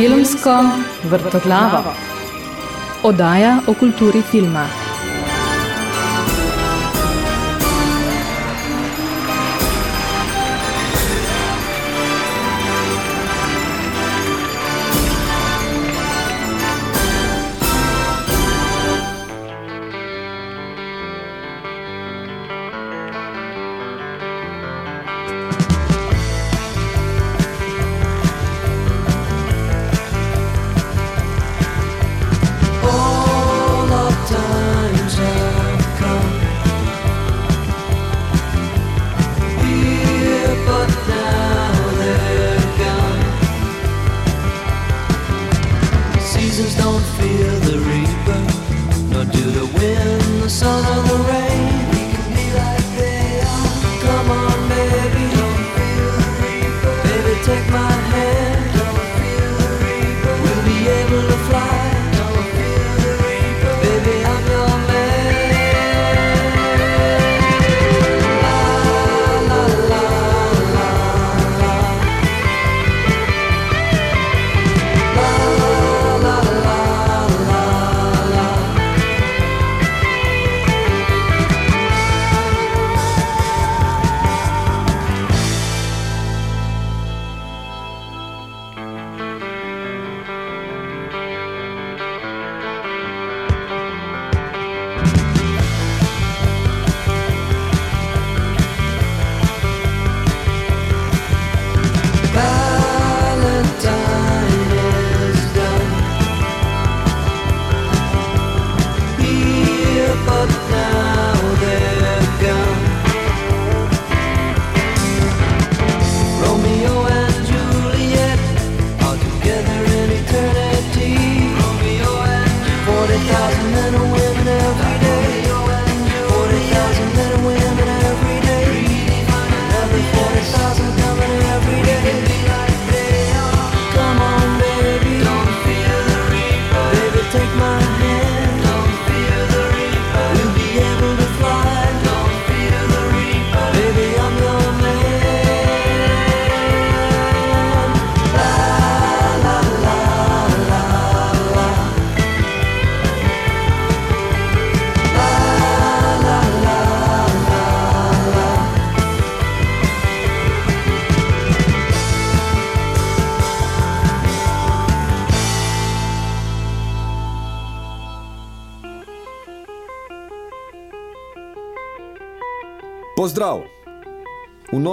Filmsko vrtoglavo. Odaja o kulturi filma.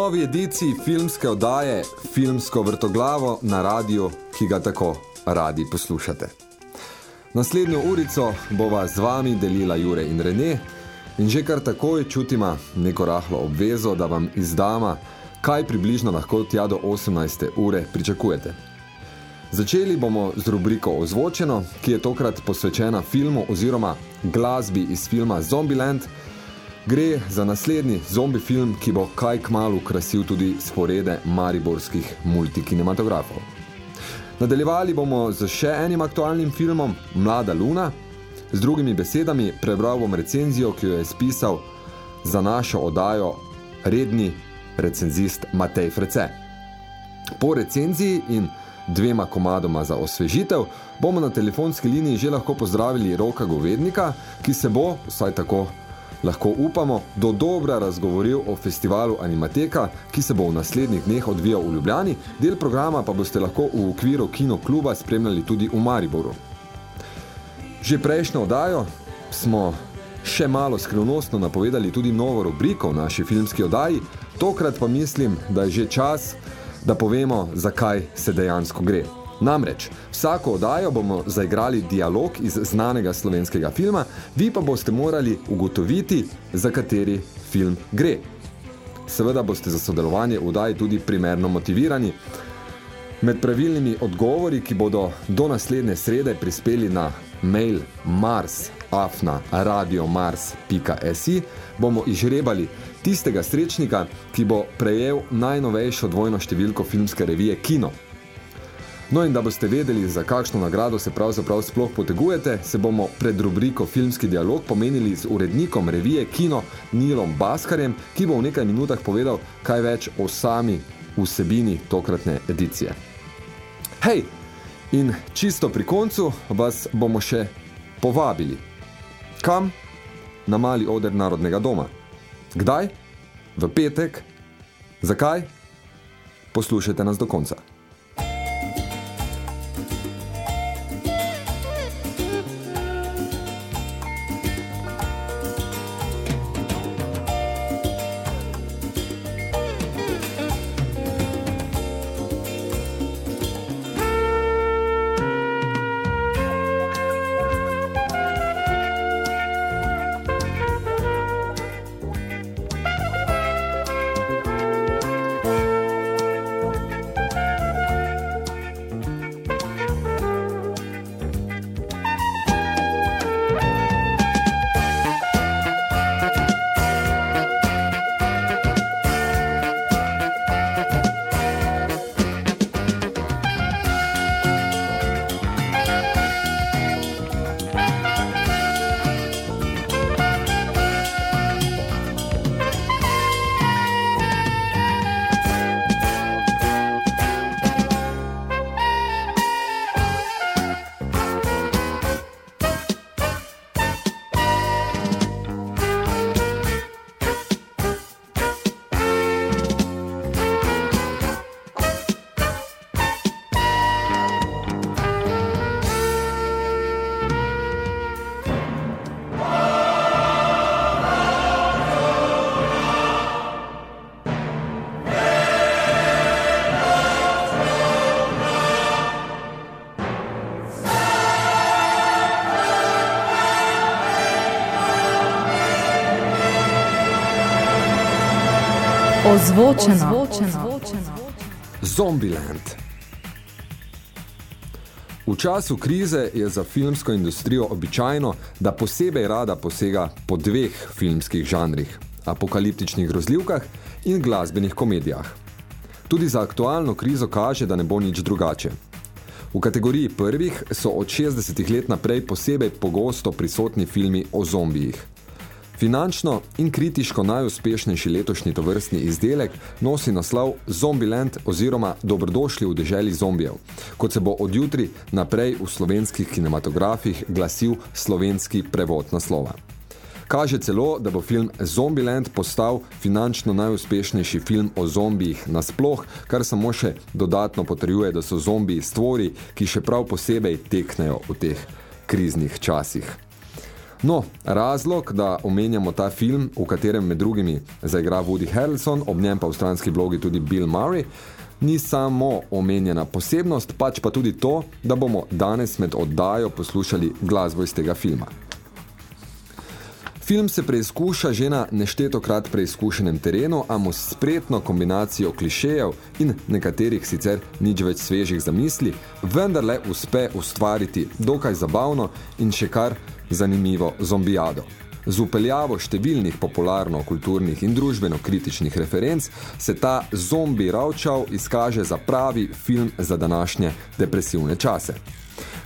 Novi ediciji filmske oddaje Filmsko vrtoglavo na radiju, ki ga tako radi poslušate. Naslednjo urico bova z vami delila Jure in Rene in že kar takoj čutima neko rahlo obvezo, da vam izdama, kaj približno lahko tja do 18. ure pričakujete. Začeli bomo z rubriko Ozvočeno, ki je tokrat posvečena filmu oziroma glasbi iz filma Zombieland, Gre za naslednji zombi film, ki bo kaj kmalu krasil tudi sporede mariborskih multikinematografov. Nadaljevali bomo z še enim aktualnim filmom Mlada Luna. Z drugimi besedami prebral bom recenzijo, ki jo je spisal za našo odajo redni recenzist Matej Frece. Po recenziji in dvema komadoma za osvežitev bomo na telefonski liniji že lahko pozdravili Roka Govednika, ki se bo, vsaj tako lahko upamo, do dobra razgovoril o festivalu Animateka, ki se bo v naslednjih dneh odvijal v Ljubljani, del programa pa boste lahko v okviru kinokluba spremljali tudi v Mariboru. Že prejšnjo odajo smo še malo skrivnostno napovedali tudi novo rubriko v naši filmski odaji, tokrat pa mislim, da je že čas, da povemo, zakaj se dejansko gre. Namreč, vsako odajo bomo zaigrali dialog iz znanega slovenskega filma, vi pa boste morali ugotoviti, za kateri film gre. Seveda boste za sodelovanje v odaji tudi primerno motivirani. Med pravilnimi odgovori, ki bodo do naslednje srede prispeli na mail mars.radiomars.si, bomo izžrebali tistega srečnika, ki bo prejel najnovejšo dvojno številko filmske revije Kino. No in da boste vedeli, za kakšno nagrado se pravzaprav sploh potegujete, se bomo pred rubriko Filmski dialog pomenili z urednikom revije Kino Nilom Baskarjem, ki bo v nekaj minutah povedal kaj več o sami vsebini tokratne edicije. Hej, In čisto pri koncu vas bomo še povabili. Kam? Na mali oder Narodnega doma. Kdaj? V petek. Zakaj? Poslušajte nas do konca. Ozvočeno. Zombieland. V času krize je za filmsko industrijo običajno, da posebej rada posega po dveh filmskih žanrih, apokaliptičnih grozljivkah in glasbenih komedijah. Tudi za aktualno krizo kaže, da ne bo nič drugače. V kategoriji prvih so od 60 let naprej posebej pogosto prisotni filmi o zombijih. Finančno in kritiško najuspešnejši letošnji tovrstni izdelek nosi naslov Zombieland oziroma Dobrodošli v deželi zombijev, kot se bo odjutri naprej v slovenskih kinematografih glasil slovenski prevod naslova. Kaže celo, da bo film Zombieland postal finančno najuspešnejši film o zombijih nasploh, kar samo še dodatno potrjuje, da so zombiji stvori, ki še prav posebej teknejo v teh kriznih časih. No, razlog, da omenjamo ta film, v katerem med drugimi zaigra Woody Harrelson, ob njem pa v stranski blogi tudi Bill Murray, ni samo omenjena posebnost, pač pa tudi to, da bomo danes med oddajo poslušali glasbo iz tega filma. Film se preizkuša že na neštetokrat preizkušenem terenu, a mu spretno kombinacijo klišejev in nekaterih sicer nič več svežih zamisli, vendarle uspe ustvariti dokaj zabavno in še kar zanimivo zombijado. Z upeljavo številnih popularno-kulturnih in družbeno-kritičnih referenc se ta zombi ravčav izkaže za pravi film za današnje depresivne čase.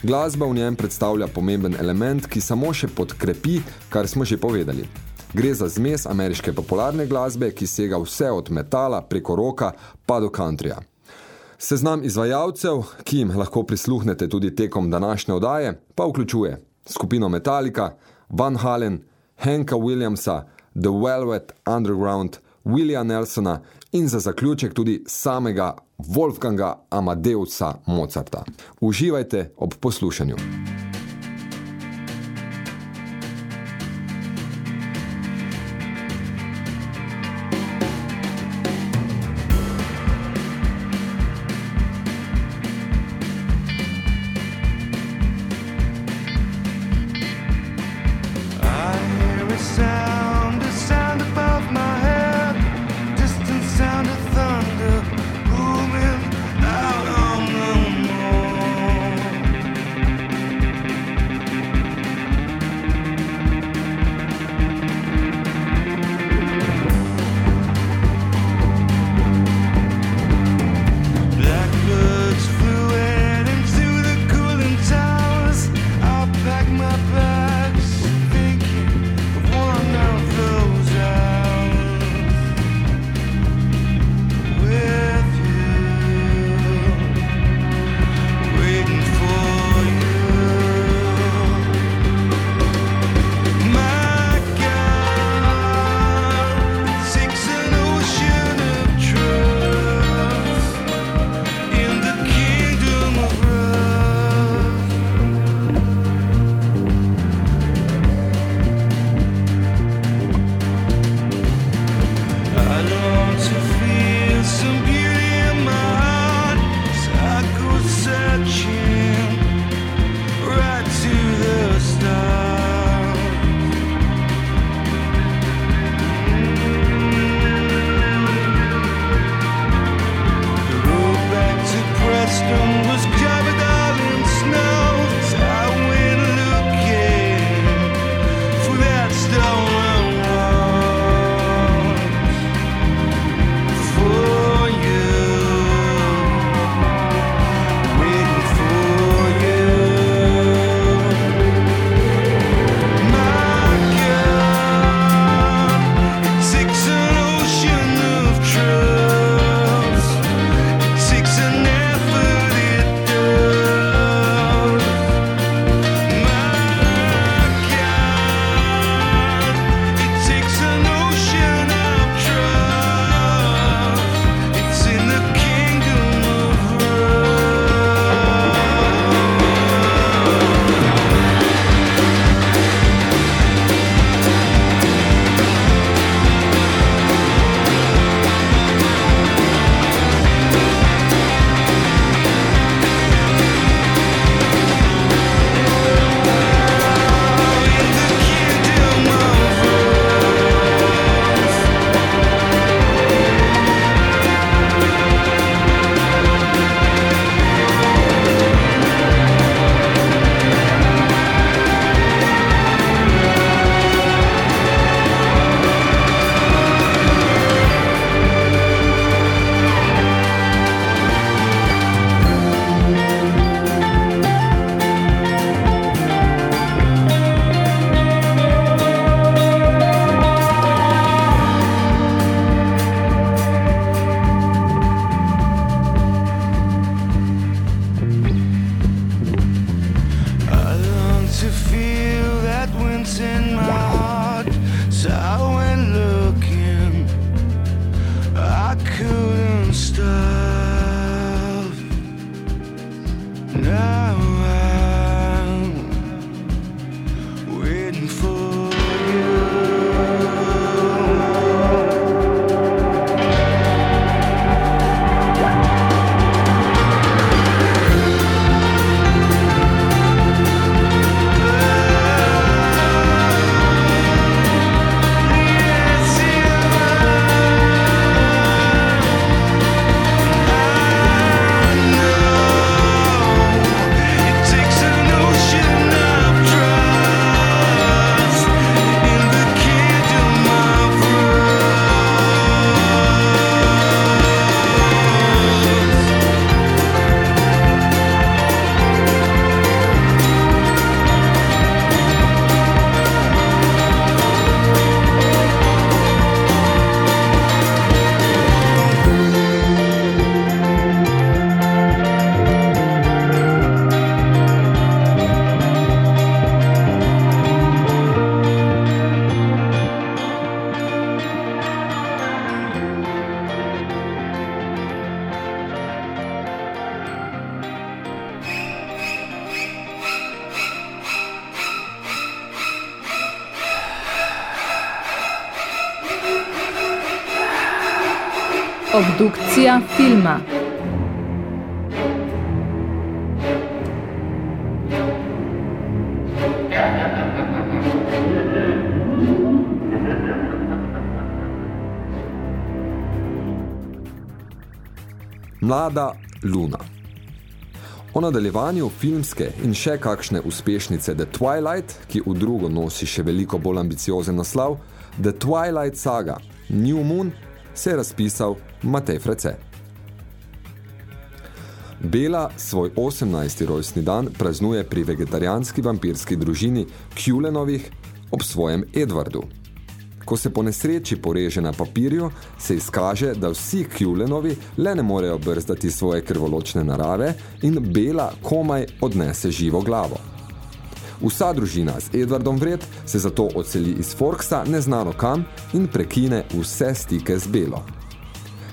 Glasba v njem predstavlja pomemben element, ki samo še podkrepi, kar smo že povedali. Gre za zmes ameriške popularne glasbe, ki sega vse od metala preko roka pa do countryja. Seznam izvajalcev, ki jim lahko prisluhnete tudi tekom današnje odaje, pa vključuje skupino Metallica, Van Halen, Hanka Williamsa, The Velvet Underground, Willia Nelsona in za zaključek tudi samega Wolfganga Amadeusa Mozarta. Uživajte ob poslušanju. Mlada Luna O nadaljevanju filmske in še kakšne uspešnice The Twilight, ki v drugo nosi še veliko bolj ambiciozen naslov, The Twilight Saga New Moon se je razpisal Matej Frece. Bela svoj 18. rojstni dan praznuje pri vegetarijanski vampirski družini Kjulenovih ob svojem Edvardu. Ko se po nesreči poreže na papirju, se izkaže, da vsi Kjulenovi le ne morejo brzdati svoje krvoločne narave in Bela komaj odnese živo glavo. Vsa družina z Edwardom Vred se zato odseli iz Forksa neznano kam in prekine vse stike z Belo.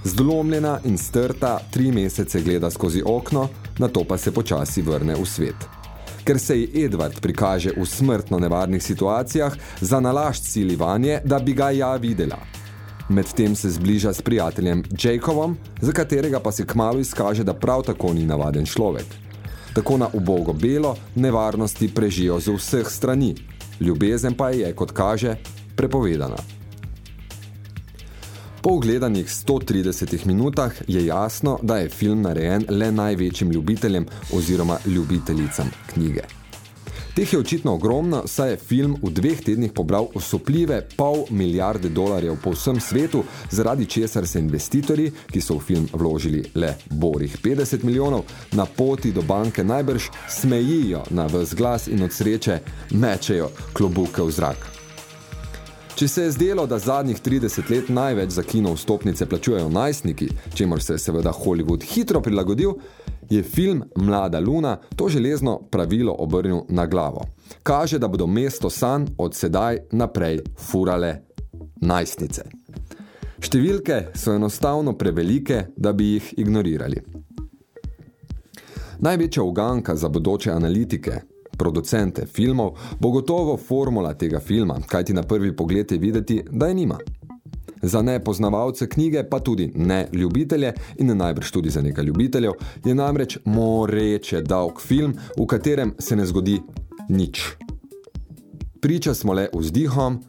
Zdolomljena in strta tri mesece gleda skozi okno, na to pa se počasi vrne v svet. Ker se ji Edward prikaže v smrtno nevarnih situacijah, za nalašč sili vanje, da bi ga ja videla. Medtem se zbliža s prijateljem Jacobom, za katerega pa se kmalo izkaže, da prav tako ni navaden človek tako na ubogo belo nevarnosti prežijo z vseh strani, ljubezen pa je, kot kaže, prepovedana. Po ogledanih 130 minutah je jasno, da je film narejen le največjim ljubiteljem oziroma ljubiteljicam knjige. Teh je očitno ogromno, saj je film v dveh tednih pobral osopljive pol milijarde dolarjev po vsem svetu, zaradi česar se investitorji, ki so v film vložili le borih 50 milijonov, na poti do banke najbrž smejijo na vz glas in od sreče mečejo klobuke v zrak. Če se je zdelo, da zadnjih 30 let največ za kino vstopnice plačujejo najstniki, čemor se je seveda Hollywood hitro prilagodil, je film Mlada Luna to železno pravilo obrnil na glavo. Kaže, da bodo mesto san od sedaj naprej furale najstnice. Številke so enostavno prevelike, da bi jih ignorirali. Največja uganka za bodoče analitike, producente filmov, bo gotovo formula tega filma, kajti na prvi pogled je videti, da je nima. Za nepoznavalce knjige, pa tudi ne ljubitelje in najbrž tudi za nekaj ljubiteljev, je namreč moreče dolg film, v katerem se ne zgodi nič. Priča smo le vzdihom,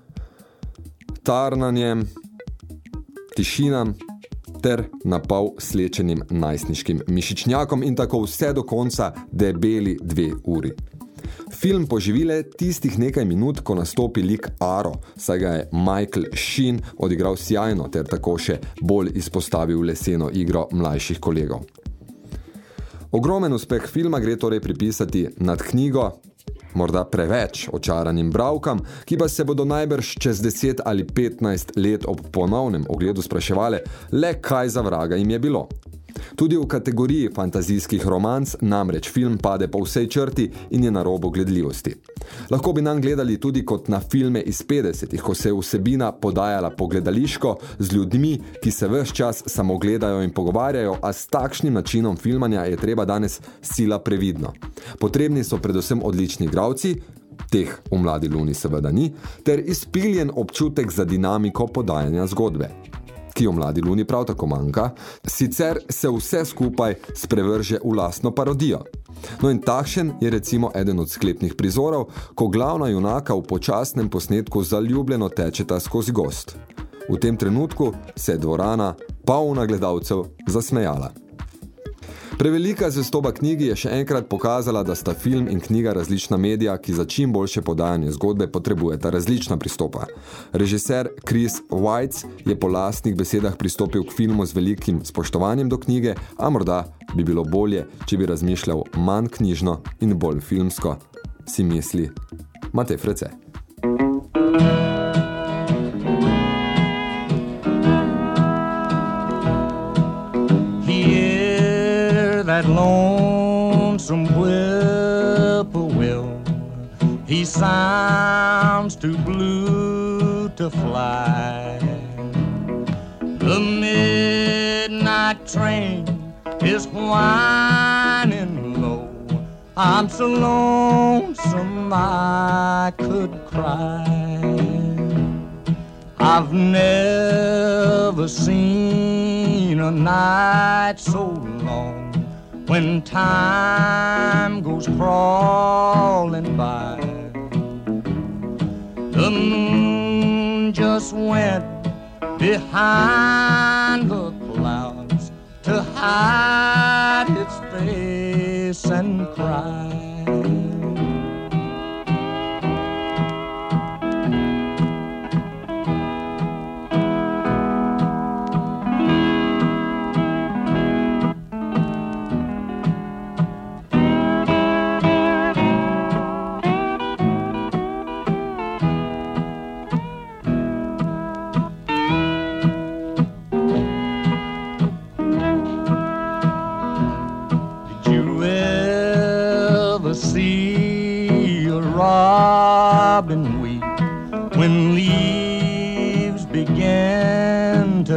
tarnanjem, tišinam ter napol slečenim najstniškim mišičnjakom in tako vse do konca debeli dve uri. Film poživile tistih nekaj minut, ko nastopi lik Aro, saj ga je Michael Sheen odigral sjajno ter tako še bolj izpostavil leseno igro mlajših kolegov. Ogromen uspeh filma gre torej pripisati nad knjigo, morda preveč očaranim bravkam, ki pa se bodo najbrž čez 10 ali 15 let ob ponovnem ogledu spraševale, le kaj za vraga jim je bilo. Tudi v kategoriji fantazijskih romanc namreč film pade po vsej črti in je na robu gledljivosti. Lahko bi nam gledali tudi kot na filme iz 50-ih, ko se je vsebina podajala po gledališko z ljudmi, ki se ves čas samo gledajo in pogovarjajo, a s takšnim načinom filmanja je treba danes sila previdno. Potrebni so predvsem odlični igravci, teh v mladi luni seveda ni, ter izpiljen občutek za dinamiko podajanja zgodbe ki jo mladi luni prav tako manjka, sicer se vse skupaj sprevrže v lastno parodijo. No in takšen je recimo eden od sklepnih prizorov, ko glavna junaka v počasnem posnetku zaljubljeno tečeta skozi gost. V tem trenutku se je dvorana, polna gledalcev, zasmejala. Prevelika zvestoba knjigi je še enkrat pokazala, da sta film in knjiga različna medija, ki za čim boljše podajanje zgodbe potrebujeta različna pristopa. Režiser Chris Weitz je po lastnih besedah pristopil k filmu z velikim spoštovanjem do knjige, a morda bi bilo bolje, če bi razmišljal manj knjižno in bolj filmsko, si misli Matej Frece. Lonesome whippoorwill. He sounds too blue to fly. The midnight train is whining low. I'm so lonesome I could cry. I've never seen a night so long when time goes crawling by. The moon just went behind the clouds to hide its face and cry.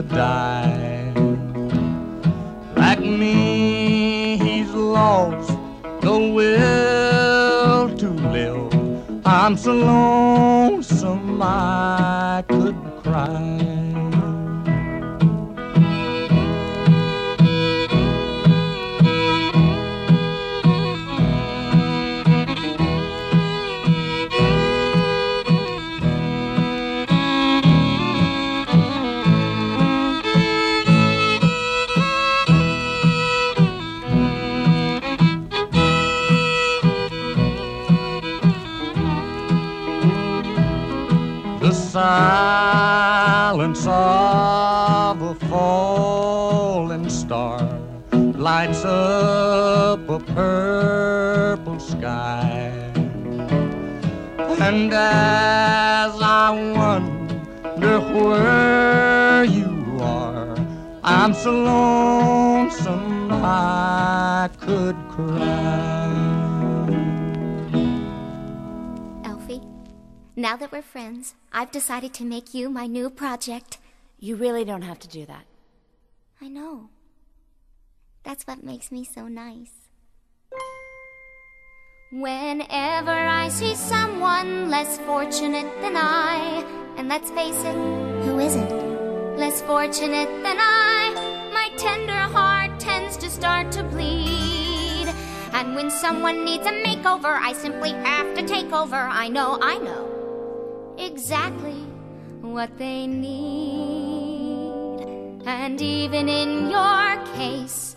Die. Like me, he's lost the will to live. I'm so lonesome I could cry. Silence of a falling star lights up a purple sky. And as I wonder where you are, I'm so lonesome I could cry. Elfie, now that we're friends, I've decided to make you my new project. You really don't have to do that. I know. That's what makes me so nice. Whenever I see someone less fortunate than I, and let's face it, who isn't? Less fortunate than I, my tender heart tends to start to bleed. And when someone needs a makeover, I simply have to take over. I know, I know exactly what they need. And even in your case,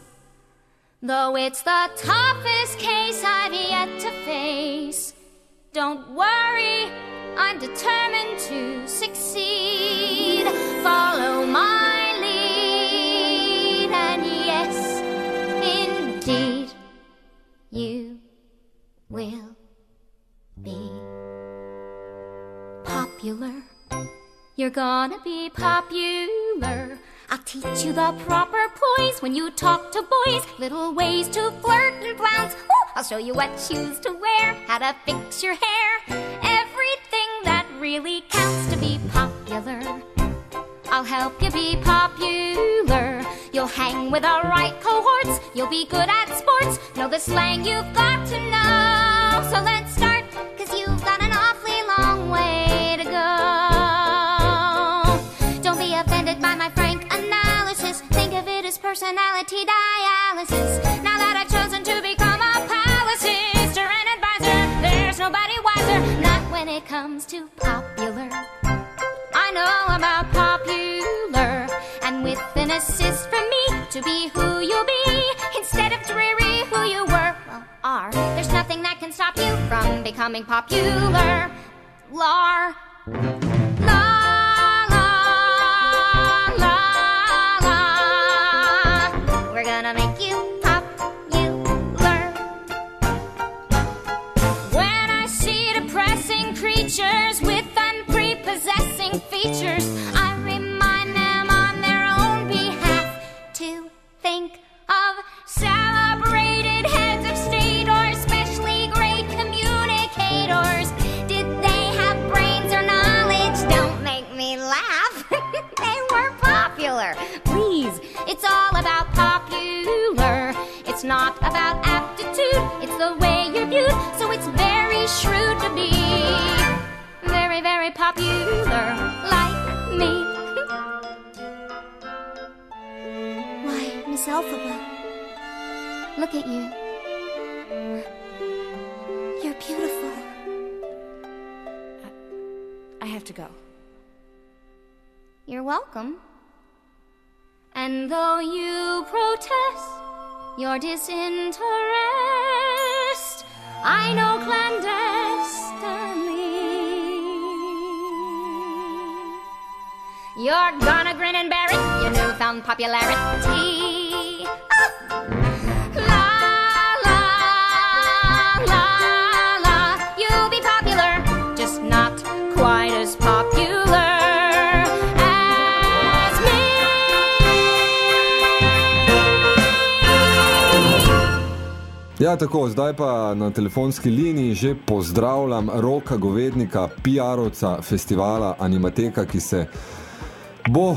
though it's the toughest case I've yet to face, don't worry, I'm determined to succeed. Follow my popular. You're gonna be popular. I'll teach you the proper poise when you talk to boys. Little ways to flirt and flounce. Ooh, I'll show you what shoes to wear, how to fix your hair. Everything that really counts to be popular. I'll help you be popular. You'll hang with the right cohorts. You'll be good at sports. Know the slang you've got to know. So let's start, personality dialysis. Now that I've chosen to become a palace sister and advisor, there's nobody wiser. Not when it comes to popular. I know about popular, and with an assist from me to be who you'll be instead of dreary who you were, well, are. There's nothing that can stop you from becoming popular. Lar. La not about aptitude, it's the way you're viewed. So it's very shrewd to be very, very popular like me. Why, Miss Elphaba, look at you. You're beautiful. I have to go. You're welcome. And though you protest your disinterest, I know clandestinely. You're gonna grin and bear it, your newfound popularity. Ah! Ja, tako, zdaj pa na telefonski liniji že pozdravljam Roka Govednika, PR-ovca festivala Animateka, ki se bo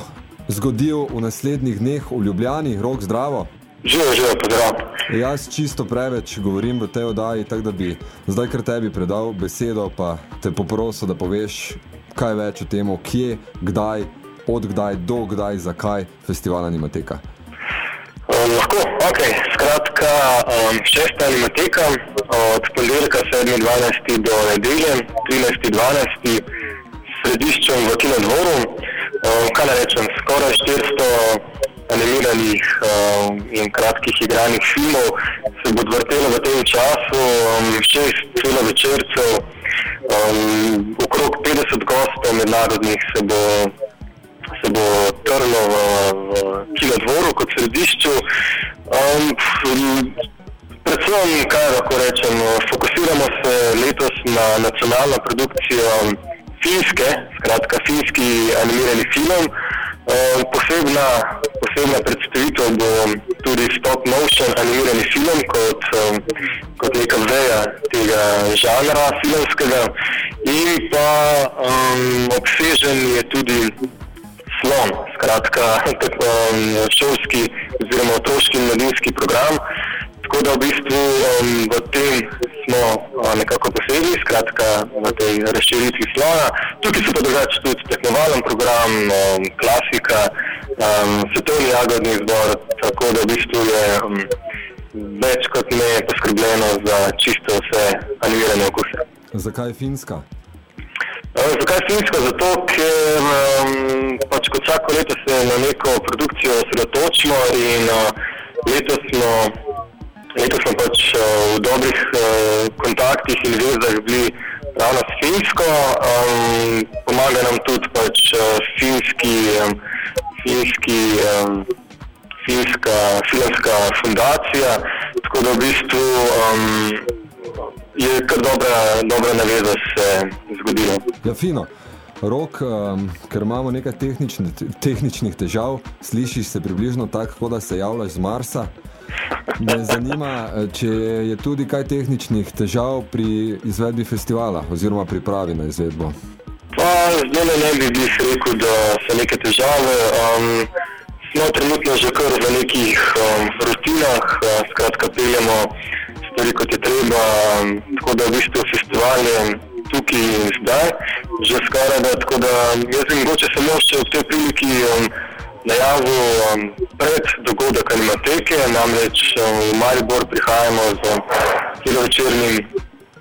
zgodil v naslednjih dneh v Ljubljani. Rok, zdravo! Živijo, živijo, pozdrav. Jaz čisto preveč govorim v tej oddaji, tako da bi zdaj kar tebi predal besedo, pa te poprosil, da poveš kaj več o tem, kje, kdaj, od kdaj, do kdaj, zakaj festival Animateka. Um, lahko, ok. Skratka, um, šesta animateka od ponedeljka 7.12. do nedelje 13.12. s središčem v Kinodvoru. Um, kaj naj rečem, skoraj 400 animiranih um, in kratkih igranih filmov se bo odvrtelo v tem času, um, šest celovečercev, um, okrog 50 gostov mednarodnih se bo se bo trlo v, v Kinodvoru kot središču. Um, predvsem, kaj lahko rečem, fokusiramo se letos na nacionalno produkcijo finske, skratka finski animirani film. Um, posebna, posebna predstavitev bo tudi stop motion animirani film kot, um, kot neka veja tega žanra filmskega in pa um, obsežen je tudi slon, skratka tako, um, šolski oziroma otroški in mladinski program. Tako da v bistvu um, v tem smo uh, nekako posebni, skratka v tej razširitvi slona. Tukaj se pa drugače tudi tekmovalen program, um, klasika, um, svetovni jagodni zbor, tako da v bistvu je um, več kot ne poskrbljeno za čisto vse animirane okuse. Zakaj Finska? Zakaj Finska? Zato, ker um, pač kot vsako leto se na neko produkcijo osredotočimo in uh, letos smo, letos smo pač uh, v dobrih uh, kontaktih in vezah bili ravno s Finsko. Um, pomaga nam tudi pač uh, finski, um, finski um, finska filmska fundacija, tako da v bistvu um, je kar dobra, dobra naveza se zgodila. Ja, fino. Rok, um, ker imamo nekaj tehnični, tehničnih težav, slišiš se približno tako, kot da se javljaš z Marsa. Me zanima, če je tudi kaj tehničnih težav pri izvedbi festivala oziroma pripravi na izvedbo. Pa, zdaj ne bi bil rekel, da so neke težave. Um, smo trenutno že kar v nekih um, rutinah, uh, skratka, peljemo stvari, kot je treba. Um, tako da v bistvu festival je tukaj in zdaj, že skoraj da. Tako da jaz bi mogoče samo še v tej priliki um, najavil um, pred dogodek animateke, namreč um, v Maribor prihajamo z celovečernim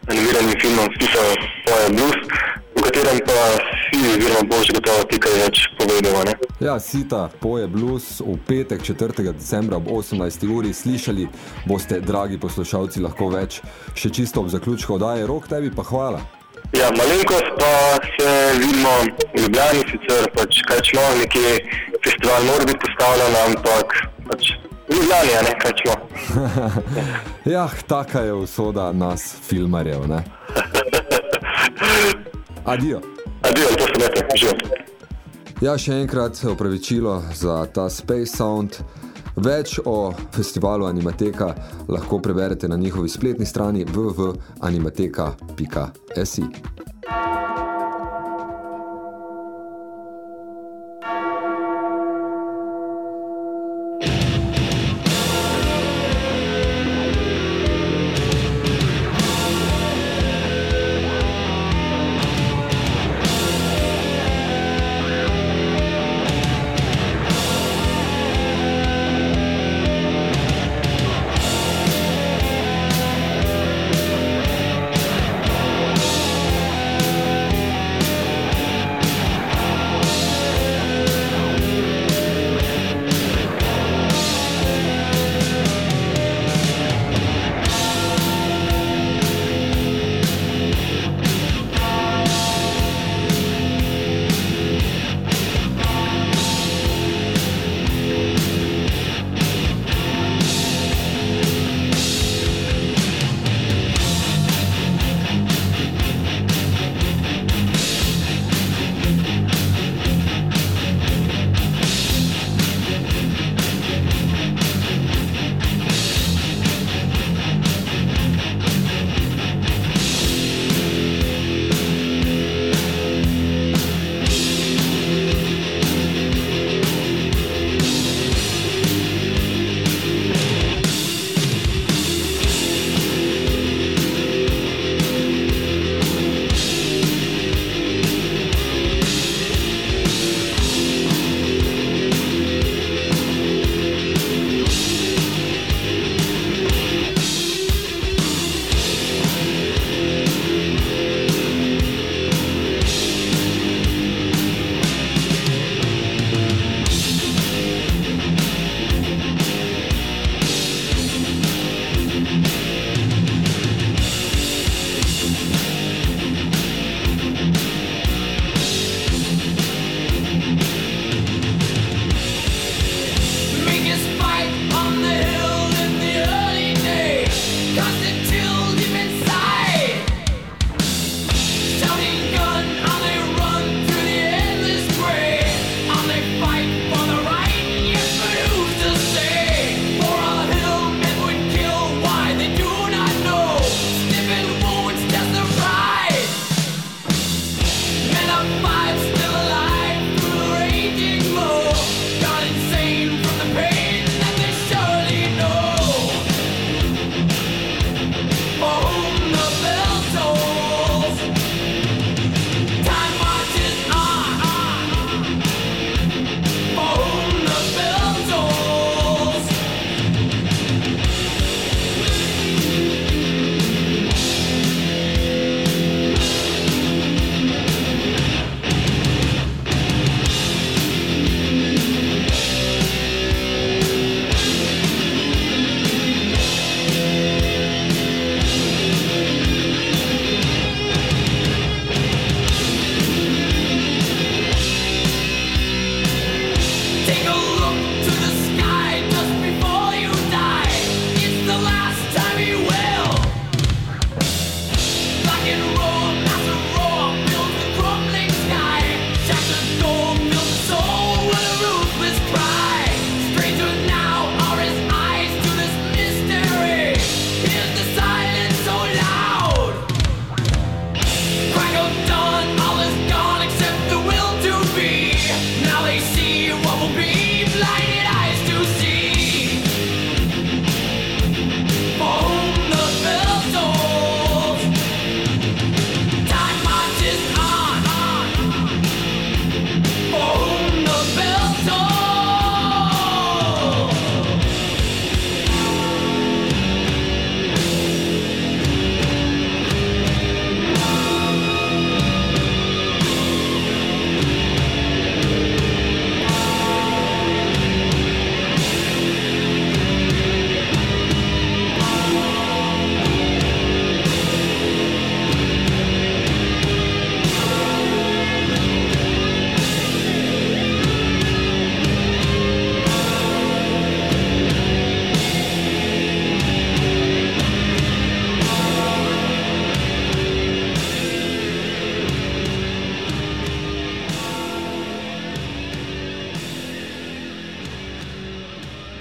animiranim filmom Spisa Poje Blues, v katerem pa si, oziroma boš gotovo ti kaj več povedal. Ne? Ja, Sita Poje Blues v petek 4. decembra ob 18. uri slišali boste, dragi poslušalci, lahko več. Še čisto ob zaključku odaje, rok tebi pa hvala. Ja, malenkost pa se vidimo v Ljubljani, sicer pač kaj člo, nekje festival mora biti postavljen, ampak pač Ljubljani, ne kaj člo. ja, taka je usoda nas, filmarjev, ne? Adijo. Adijo, to se lete, živo. Ja, še enkrat opravičilo za ta Space Sound. Več o festivalu Animateka lahko preberete na njihovi spletni strani www.animateka.si.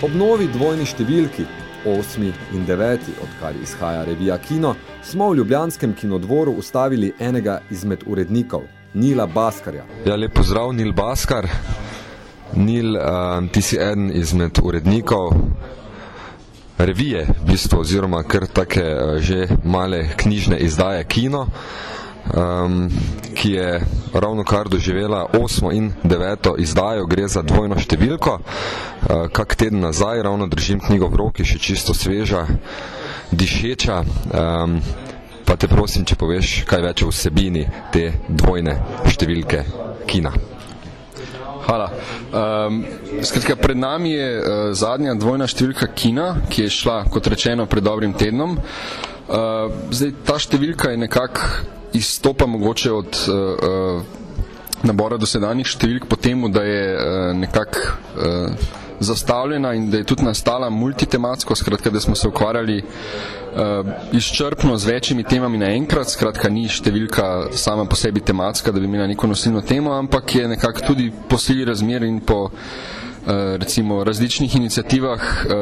Ob novi dvojni številki, osmi in deveti, odkar izhaja revija Kino, smo v Ljubljanskem kinodvoru ustavili enega izmed urednikov, Nila Baskarja. Ja, lep pozdrav, Nil Baskar. Nil, um, ti si eden izmed urednikov revije, v bistvu, oziroma kar take uh, že male knjižne izdaje Kino um, ki je ravno kar doživela 8. in 9. izdajo, gre za dvojno številko. Uh, kak teden nazaj, ravno držim knjigo v roki, še čisto sveža, dišeča. Um, pa te prosim, če poveš kaj več o vsebini te dvojne številke kina. Hvala. Um, skratka, pred nami je uh, zadnja dvojna številka kina, ki je šla, kot rečeno, pred dobrim tednom. Uh, zdaj, ta številka je nekako izstopa mogoče od uh, nabora dosedanjih številk po temu, da je uh, nekako uh, zastavljena in da je tudi nastala multitematsko, skratka, da smo se ukvarjali uh, izčrpno z večjimi temami naenkrat, skratka, ni številka sama po sebi tematska, da bi imela neko nosilno temo, ampak je nekako tudi po sili razmer in po recimo različnih inicijativah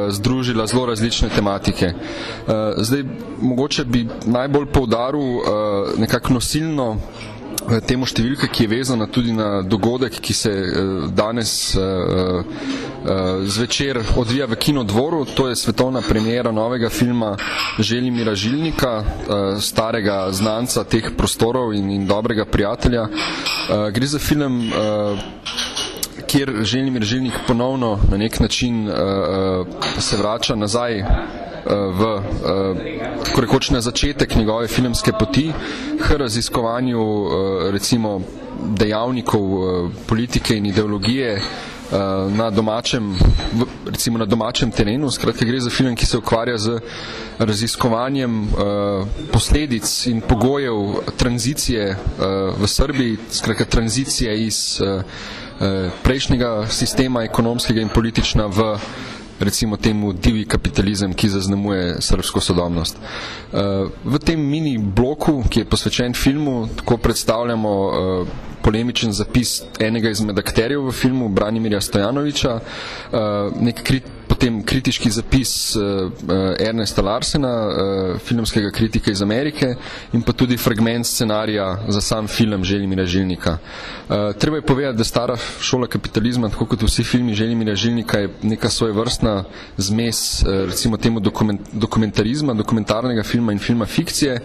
združila zelo različne tematike. Zdaj, mogoče bi najbolj poudaril nekako nosilno temu številka, ki je vezana tudi na dogodek, ki se danes zvečer odvija v kinodvoru, to je svetovna premijera novega filma Želimira Žilnika, starega znanca teh prostorov in dobrega prijatelja. Gre za film kjer Želimir Žilnik ponovno na nek način uh, se vrača nazaj uh, v, uh, rekoč na začetek njegove filmske poti, k raziskovanju uh, recimo dejavnikov uh, politike in ideologije na domačem, recimo na domačem terenu. Skratka, gre za film, ki se ukvarja z raziskovanjem uh, posledic in pogojev tranzicije uh, v Srbiji, skratka, tranzicije iz uh, prejšnjega sistema ekonomskega in politična v recimo temu divi kapitalizem, ki zaznamuje srbsko sodobnost. Eh, v tem mini bloku, ki je posvečen filmu, tako predstavljamo eh, polemičen zapis enega izmed akterjev v filmu, Branimirja Stojanoviča, nek krit potem kritiški zapis uh, Ernesta Larsena, uh, filmskega kritika iz Amerike in pa tudi fragment scenarija za sam film Želimira Žilnika. Uh, treba je povedati, da stara šola kapitalizma, tako kot vsi filmi Želimira Žilnika, je neka svoje vrstna zmes uh, recimo temu dokument, dokumentarizma, dokumentarnega filma in filma fikcije.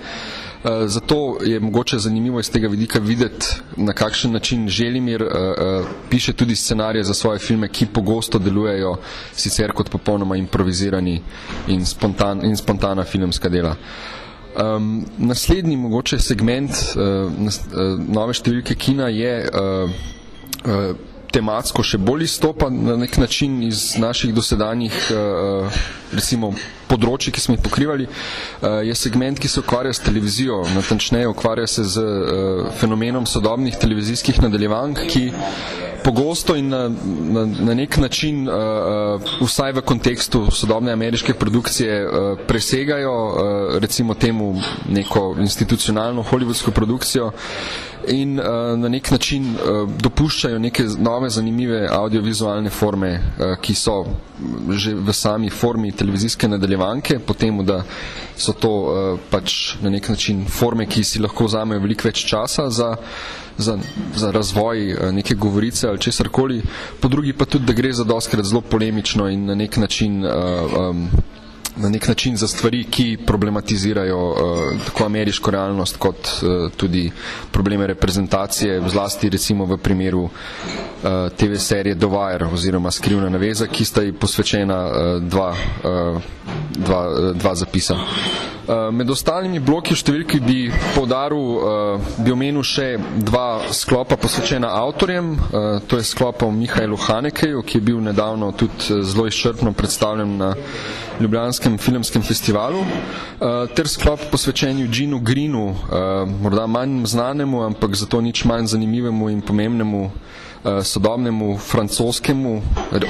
Eh, zato je mogoče zanimivo iz tega vidika videti, na kakšen način Želimir uh, uh, piše tudi scenarije za svoje filme, ki pogosto delujejo sicer kot popolnoma improvizirani in, spontan, in spontana filmska dela. Um, naslednji mogoče segment uh, nas, uh, nove številke kina je uh, uh, tematsko še bolj izstopa na nek način iz naših dosedanjih uh, recimo področji, ki smo jih pokrivali, uh, je segment, ki se ukvarja s televizijo, natančneje ukvarja se z fenomenom sodobnih televizijskih nadaljevank, ki pogosto in na, na, na nek način, vsaj v kontekstu sodobne ameriške produkcije, presegajo recimo temu neko institucionalno hollywoodsko produkcijo in uh, na nek način uh, dopuščajo neke nove zanimive audiovizualne forme, uh, ki so že v sami formi televizijske nadaljevanke, potem, da so to uh, pač na nek način forme, ki si lahko vzamejo veliko več časa za za, za razvoj eh, neke govorice ali česarkoli, po drugi pa tudi, da gre za doskrat zelo polemično in na nek način uh, um, na nek način za stvari, ki problematizirajo uh, tako ameriško realnost, kot uh, tudi probleme reprezentacije, zlasti recimo v primeru uh, TV serije The Wire oziroma Skrivna naveza, ki sta ji posvečena uh, dva, uh, dva, uh, dva zapisa. Uh, med ostalimi bloki številki bi povdaril, uh, bi omenil še dva sklopa posvečena avtorjem. Uh, to je sklop o Mihajlu Hanekeju, ki je bil nedavno tudi zelo izčrpno predstavljen na Ljubljanskem filmskem festivalu, uh, ter sklop posvečen Eugenu Greenu, uh, morda manj znanemu, ampak zato nič manj zanimivemu in pomembnemu uh, sodobnemu francoskemu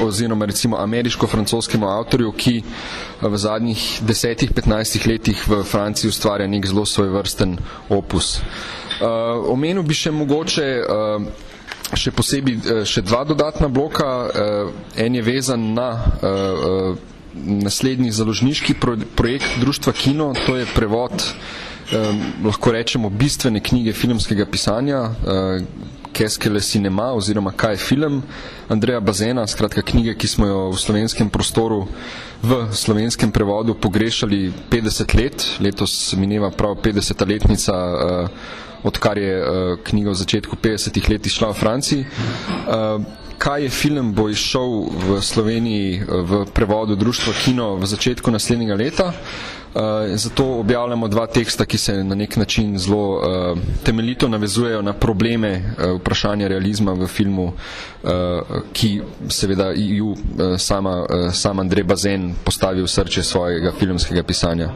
oziroma recimo ameriško-francoskemu avtorju, ki v zadnjih desetih, petnajstih letih v Franciji ustvarja nek zelo svoj vrsten opus. Uh, omenil bi še mogoče uh, še posebej še dva dodatna bloka. En je vezan na naslednji založniški projekt Društva Kino, to je prevod, lahko rečemo, bistvene knjige filmskega pisanja, Keskele Cinema oziroma Kaj je film Andreja Bazena, skratka knjige, ki smo jo v slovenskem prostoru v slovenskem prevodu pogrešali 50 let, letos mineva prav 50. letnica, uh, odkar je uh, knjiga v začetku 50. let išla v Franciji. Uh, kaj je film, bo išel v Sloveniji v prevodu Društva Kino v začetku naslednjega leta. Uh, zato objavljamo dva teksta, ki se na nek način zelo uh, temeljito navezujejo na probleme vprašanja realizma v filmu, ki seveda ju sama, sam Andrej Bazen postavi v srče svojega filmskega pisanja.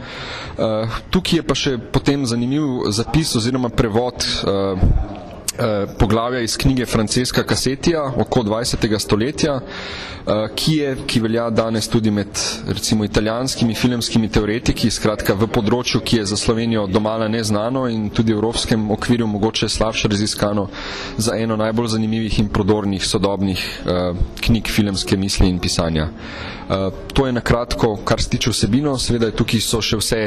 Tukaj je pa še potem zanimiv zapis oziroma prevod Eh, poglavja iz knjige Franceska Kasetija oko 20. stoletja, eh, ki, je, ki velja danes tudi med recimo italijanskimi filmskimi teoretiki, skratka v področju, ki je za Slovenijo domala neznano in tudi v evropskem okvirju mogoče slabše raziskano za eno najbolj zanimivih in prodornih sodobnih uh, knjig filmske misli in pisanja. To je nakratko, kar se tiče vsebino, seveda tukaj so še vse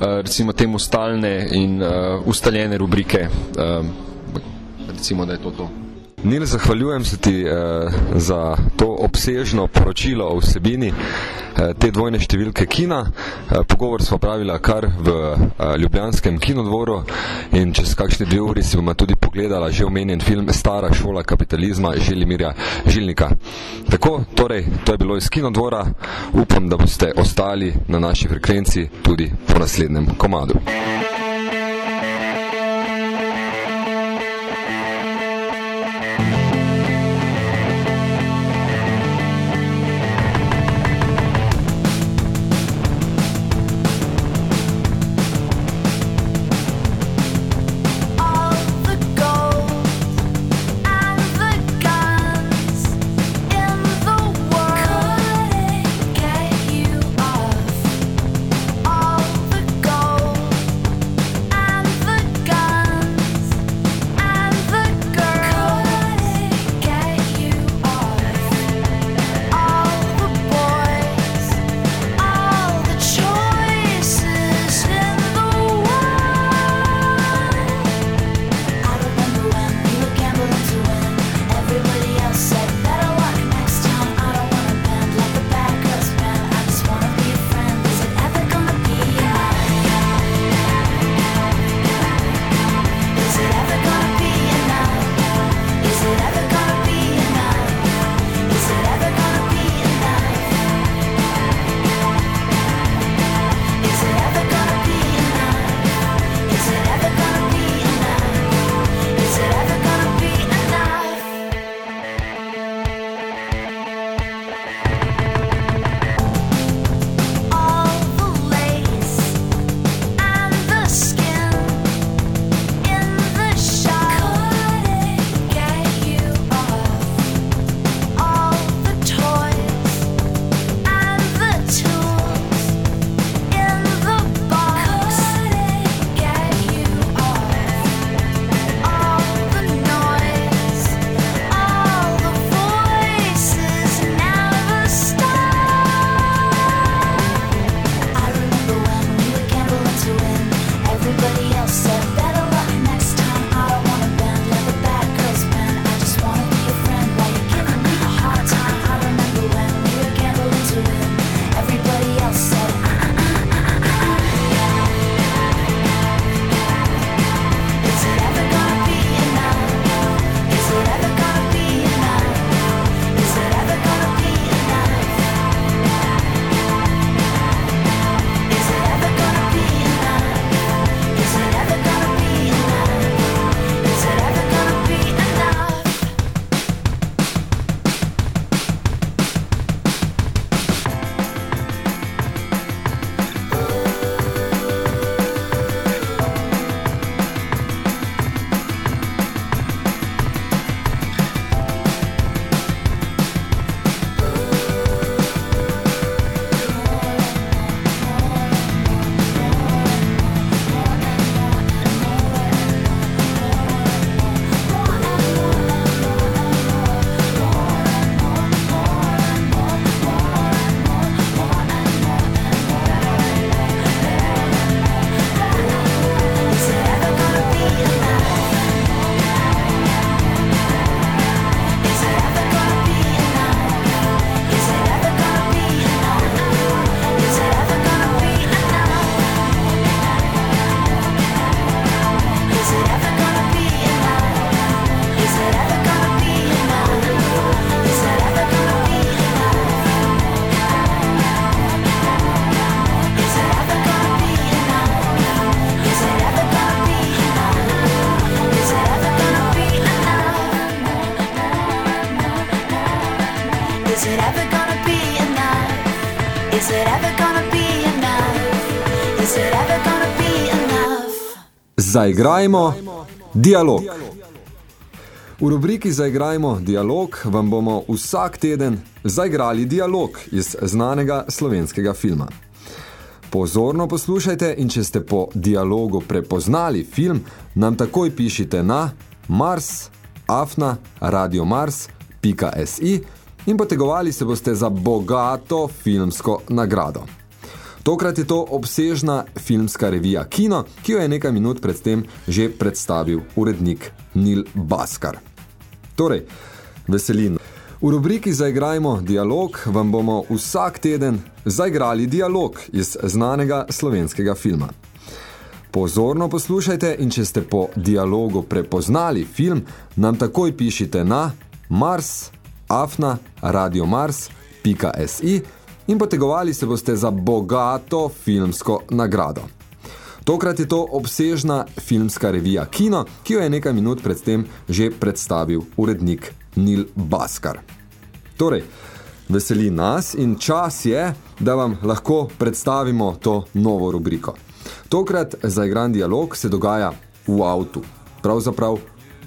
recimo temu stalne in ustaljene rubrike recimo, da je to to. Nil, zahvaljujem se ti eh, za to obsežno poročilo o vsebini eh, te dvojne številke kina. Eh, pogovor smo pravila kar v eh, Ljubljanskem kinodvoru in čez kakšne dve uri si bomo tudi pogledala že omenjen film Stara šola kapitalizma Želimirja Žilnika. Tako, torej, to je bilo iz kinodvora. Upam, da boste ostali na naši frekvenci tudi po naslednjem komadu. Zaigrajmo dialog. V rubriki Zaigrajmo dialog vam bomo vsak teden zaigrali dialog iz znanega slovenskega filma. Pozorno poslušajte in če ste po dialogu prepoznali film, nam takoj pišite na mars.afna.radiomars.si in potegovali se boste za bogato filmsko nagrado. Tokrat je to obsežna filmska revija Kino, ki jo je nekaj minut predtem že predstavil urednik Nil Baskar. Torej, veselin. V rubriki Zaigrajmo dialog vam bomo vsak teden zaigrali dialog iz znanega slovenskega filma. Pozorno poslušajte in če ste po dialogu prepoznali film, nam takoj pišite na mars.afna.radiomars.si in potegovali se boste za bogato filmsko nagrado. Tokrat je to obsežna filmska revija Kino, ki jo je nekaj minut predtem že predstavil urednik Nil Baskar. Torej, veseli nas in čas je, da vam lahko predstavimo to novo rubriko. Tokrat za igran dialog se dogaja v avtu, pravzaprav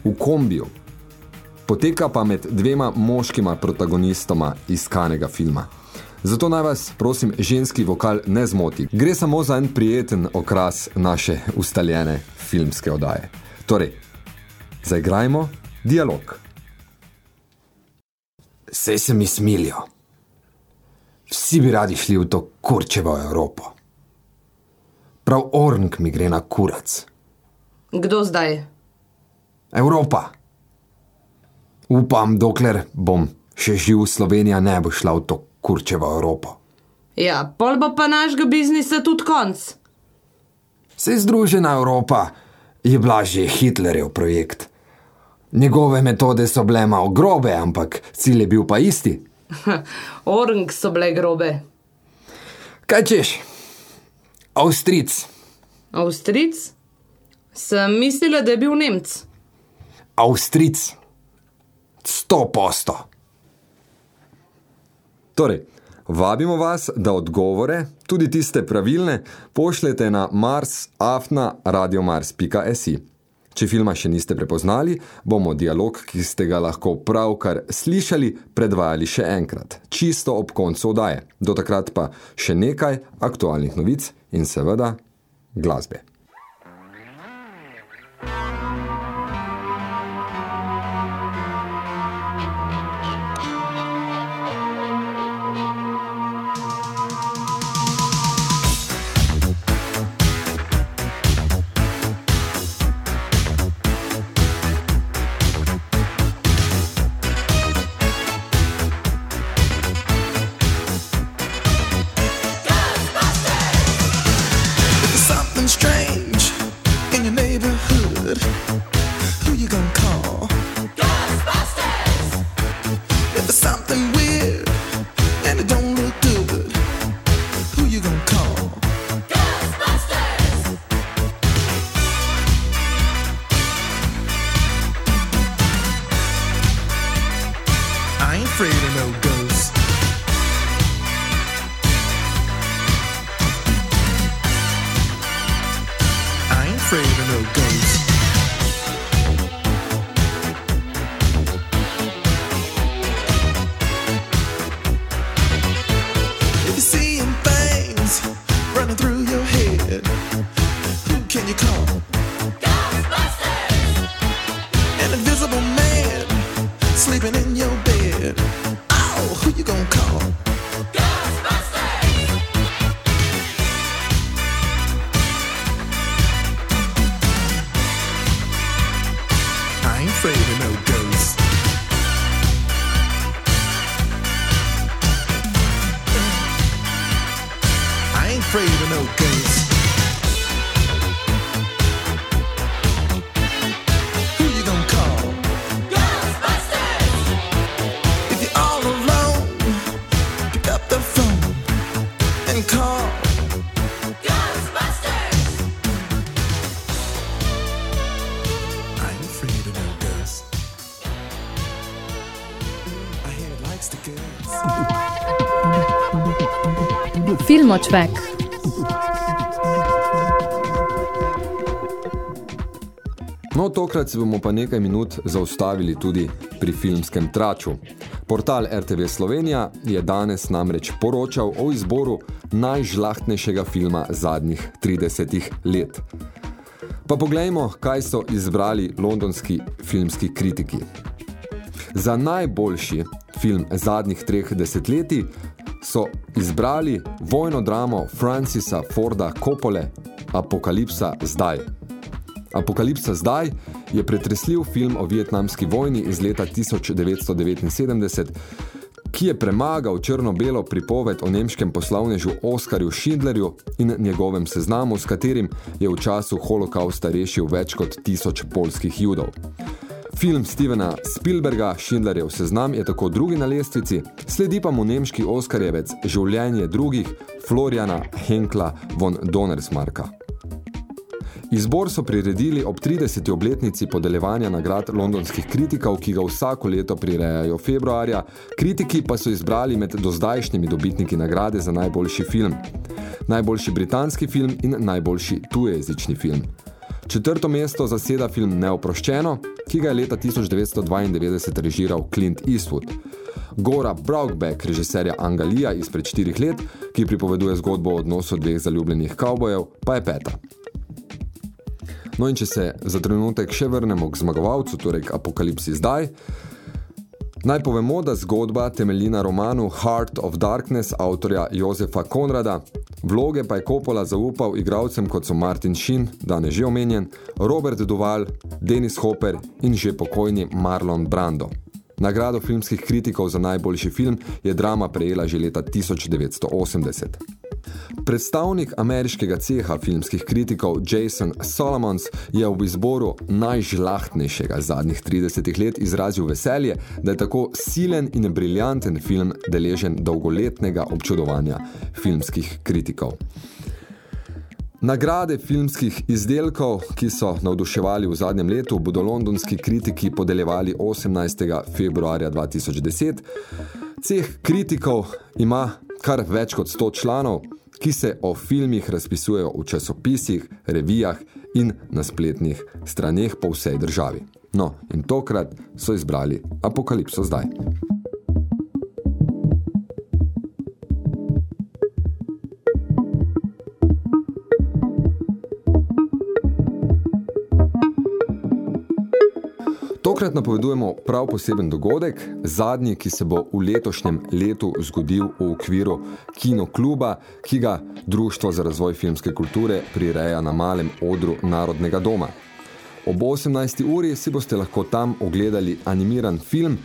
v kombiju. Poteka pa med dvema moškima protagonistoma iskanega filma. Zato naj vas, prosim, ženski vokal ne zmoti. Gre samo za en prijeten okras naše ustaljene filmske odaje. Torej, zaigrajmo dialog. Sej se mi smilijo. Vsi bi radi šli v to kurčevo Evropo. Prav Ornk mi gre na kurac. Kdo zdaj? Evropa. Upam, dokler bom še živ, Slovenija ne bo šla v to kurčevo Evropo. Ja, pol bo pa našega biznisa tudi konc. Sej združena Evropa je bila že Hitlerjev projekt. Njegove metode so bile malo grobe, ampak cilj je bil pa isti. Orang so bile grobe. Kaj češ? Avstric. Avstric? Sem mislila, da je bil Nemc. Avstric. Sto posto. Torej, vabimo vas, da odgovore, tudi tiste pravilne, pošljete na mars.afna.radiomars.si. Če filma še niste prepoznali, bomo dialog, ki ste ga lahko pravkar slišali, predvajali še enkrat, čisto ob koncu odaje. Do takrat pa še nekaj aktualnih novic in seveda glasbe. You call? Filmočvek. No, tokrat se bomo pa nekaj minut zaustavili tudi pri filmskem traču. Portal RTV Slovenija je danes namreč poročal o izboru najžlahtnejšega filma zadnjih 30 let. Pa poglejmo, kaj so izbrali londonski filmski kritiki. Za najboljši film zadnjih treh desetletij so izbrali vojno dramo Francisa Forda Coppole Apokalipsa zdaj. Apokalipsa zdaj je pretresljiv film o vietnamski vojni iz leta 1979, ki je premagal črno-belo pripoved o nemškem poslovnežu Oskarju Schindlerju in njegovem seznamu, s katerim je v času holokausta rešil več kot tisoč polskih judov. Film Stevena Spielberga Schindlerjev seznam je tako drugi na lestvici, sledi pa mu nemški Oskarjevec Življenje drugih Floriana Henkla von Donnersmarka. Izbor so priredili ob 30. obletnici podeljevanja nagrad londonskih kritikov, ki ga vsako leto prirejajo februarja. Kritiki pa so izbrali med dozdajšnjimi dobitniki nagrade za najboljši film. Najboljši britanski film in najboljši tujezični film. Četrto mesto zaseda film Neoproščeno, ki ga je leta 1992 režiral Clint Eastwood. Gora Brockback, režiserja Angalija izpred štirih let, ki pripoveduje zgodbo o odnosu dveh zaljubljenih kavbojev, pa je peta. No in če se za trenutek še vrnemo k zmagovalcu, torej k apokalipsi zdaj, Naj povemo, da zgodba temelji na romanu Heart of Darkness avtorja Jozefa Konrada, vloge pa je Coppola zaupal igralcem kot so Martin Sheen, danes že omenjen, Robert Duval, Dennis Hopper in že pokojni Marlon Brando. Nagrado filmskih kritikov za najboljši film je drama prejela že leta 1980. Predstavnik ameriškega ceha filmskih kritikov Jason Solomons je v izboru najžlahtnejšega zadnjih 30 let izrazil veselje, da je tako silen in briljanten film deležen dolgoletnega občudovanja filmskih kritikov. Nagrade filmskih izdelkov, ki so navduševali v zadnjem letu, bodo londonski kritiki podeljevali 18. februarja 2010. Ceh kritikov ima kar več kot 100 članov, ki se o filmih razpisujejo v časopisih, revijah in na spletnih straneh po vsej državi. No, in tokrat so izbrali Apokalipso zdaj. Tokrat napovedujemo prav poseben dogodek, zadnji, ki se bo v letošnjem letu zgodil v okviru kinokluba, ki ga Društvo za razvoj filmske kulture prireja na malem odru Narodnega doma. Ob 18. uri si boste lahko tam ogledali animiran film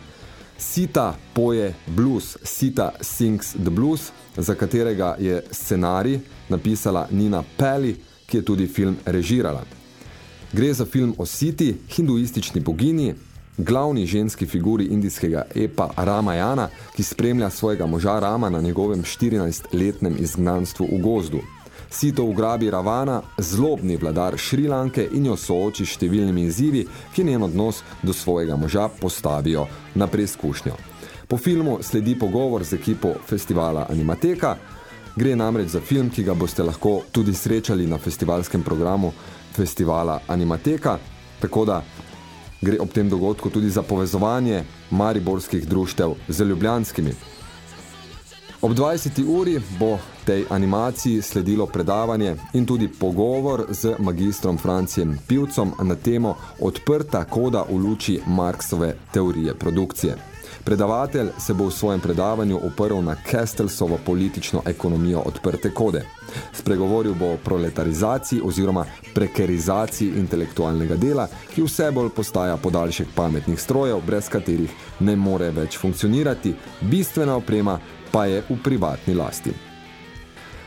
Sita poje blues, Sita sings the blues, za katerega je scenarij napisala Nina Pelli, ki je tudi film režirala. Gre za film o Siti, hinduistični bogini, glavni ženski figuri indijskega epa Ramayana, ki spremlja svojega moža Rama na njegovem 14-letnem izgnanstvu v gozdu. Sito ugrabi Ravana, zlobni vladar Šrilanke in jo sooči številnimi izzivi, ki njen odnos do svojega moža postavijo na preizkušnjo. Po filmu sledi pogovor z ekipo festivala Animateka. Gre namreč za film, ki ga boste lahko tudi srečali na festivalskem programu festivala Animateka, tako da gre ob tem dogodku tudi za povezovanje mariborskih društev z ljubljanskimi. Ob 20. uri bo tej animaciji sledilo predavanje in tudi pogovor z magistrom Francijem Pivcom na temo odprta koda v luči Marksove teorije produkcije. Predavatelj se bo v svojem predavanju uprl na Kestelsovo politično ekonomijo odprte kode. Spregovoril bo o proletarizaciji oziroma prekerizaciji intelektualnega dela, ki vse bolj postaja podaljšek pametnih strojev, brez katerih ne more več funkcionirati, bistvena oprema pa je v privatni lasti.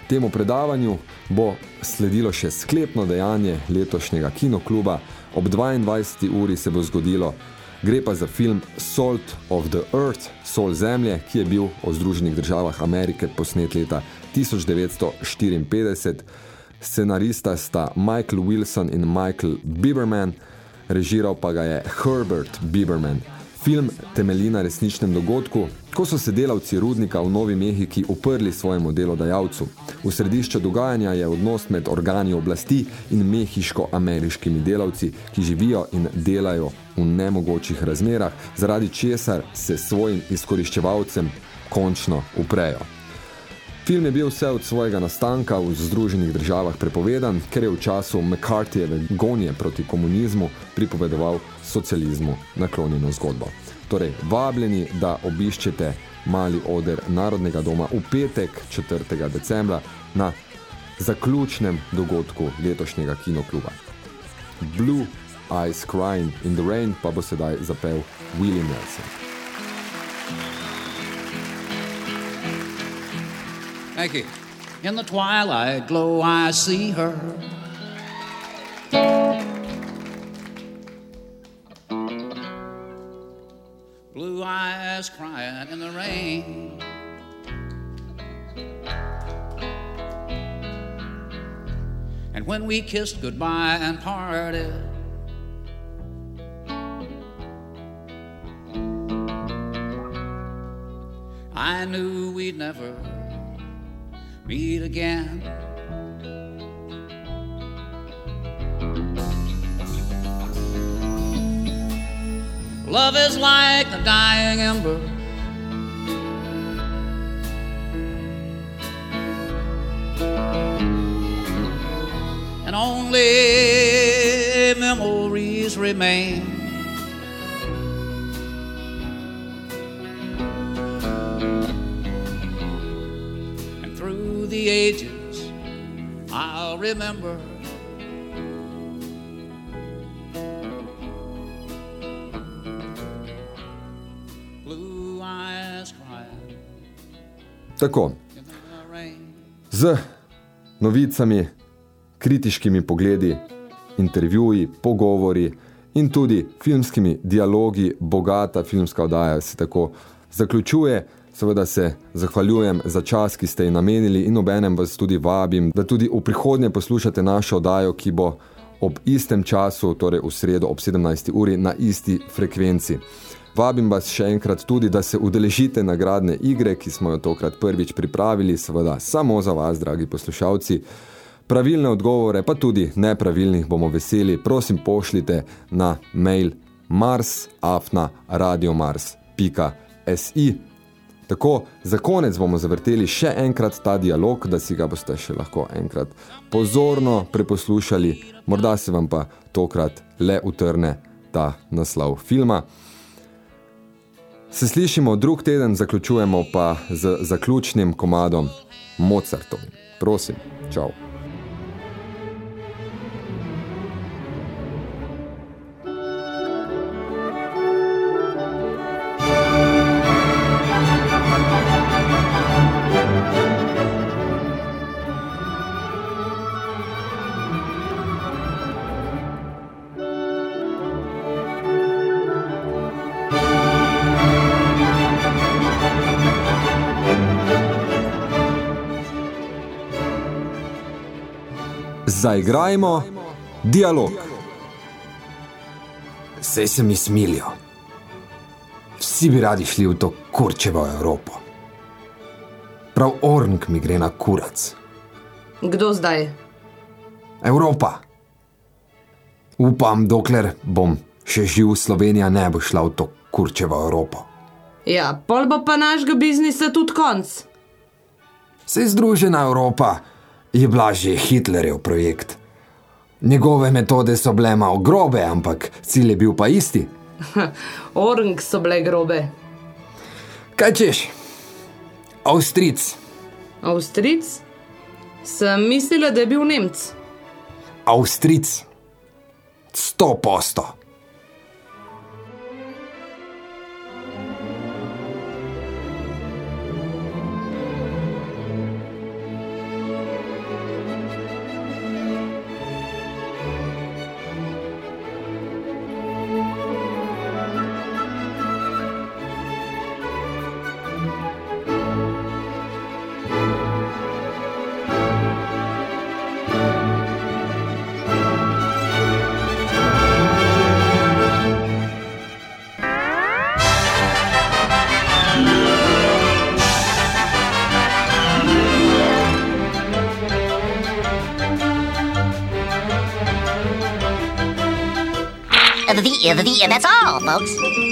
Temu predavanju bo sledilo še sklepno dejanje letošnjega kinokluba. Ob 22. uri se bo zgodilo Gre pa za film Salt of the Earth, Sol zemlje, ki je bil v Združenih državah Amerike posnet leta 1954. Scenarista sta Michael Wilson in Michael Biberman, režiral pa ga je Herbert Biberman. Film temelji na resničnem dogodku, ko so se delavci rudnika v Novi Mehiki uprli svojemu delodajalcu. V središču dogajanja je odnos med organi oblasti in mehiško-ameriškimi delavci, ki živijo in delajo v nemogočih razmerah, zaradi česar se svojim izkoriščevalcem končno uprejo. Film je bil vse od svojega nastanka v Združenih državah prepovedan, ker je v času McCarthyjeve gonje proti komunizmu pripovedoval socializmu naklonjeno zgodbo. Torej, vabljeni, da obiščete mali oder Narodnega doma v petek 4. decembra na zaključnem dogodku letošnjega kinokluba. Blue Eyes Crying in the Rain pa bo sedaj zapel Willie Nelson. Thank you. In the twilight glow, I see her. Blue eyes crying in the rain. And when we kissed goodbye and parted, I knew we'd never meet again. Love is like a dying ember. And only memories remain. And through the ages, I'll remember. Tako, z novicami, kritiškimi pogledi, intervjuji, pogovori in tudi filmskimi dialogi, bogata filmska oddaja se tako zaključuje. Seveda se zahvaljujem za čas, ki ste ji namenili in obenem vas tudi vabim, da tudi v prihodnje poslušate našo oddajo, ki bo ob istem času, torej v sredo ob 17. uri na isti frekvenci. Vabim vas še enkrat tudi, da se udeležite nagradne igre, ki smo jo tokrat prvič pripravili, seveda samo za vas, dragi poslušalci. Pravilne odgovore, pa tudi nepravilnih bomo veseli, prosim pošljite na mail marsafna.radiomars.si. Tako, za konec bomo zavrteli še enkrat ta dialog, da si ga boste še lahko enkrat pozorno preposlušali, morda se vam pa tokrat le utrne ta naslov filma. Se slišimo drug teden, zaključujemo pa z zaključnim komadom Mozartovim. Prosim, čau. Zaigrajmo dialog. Sej se mi smilijo. Vsi bi radi šli v to kurčevo Evropo. Prav Ornk mi gre na kurac. Kdo zdaj? Evropa. Upam, dokler bom še živ, Slovenija ne bo šla v to kurčevo Evropo. Ja, pol bo pa našega biznisa tudi konc. Sej Združena Evropa je bila že Hitlerjev projekt. Njegove metode so bile malo grobe, ampak cilj je bil pa isti. Orang so bile grobe. Kaj češ? Avstric, Avstric? Sem mislila, da je bil Nemc. Avstric. Sto posto. The, the, the, that's all, folks.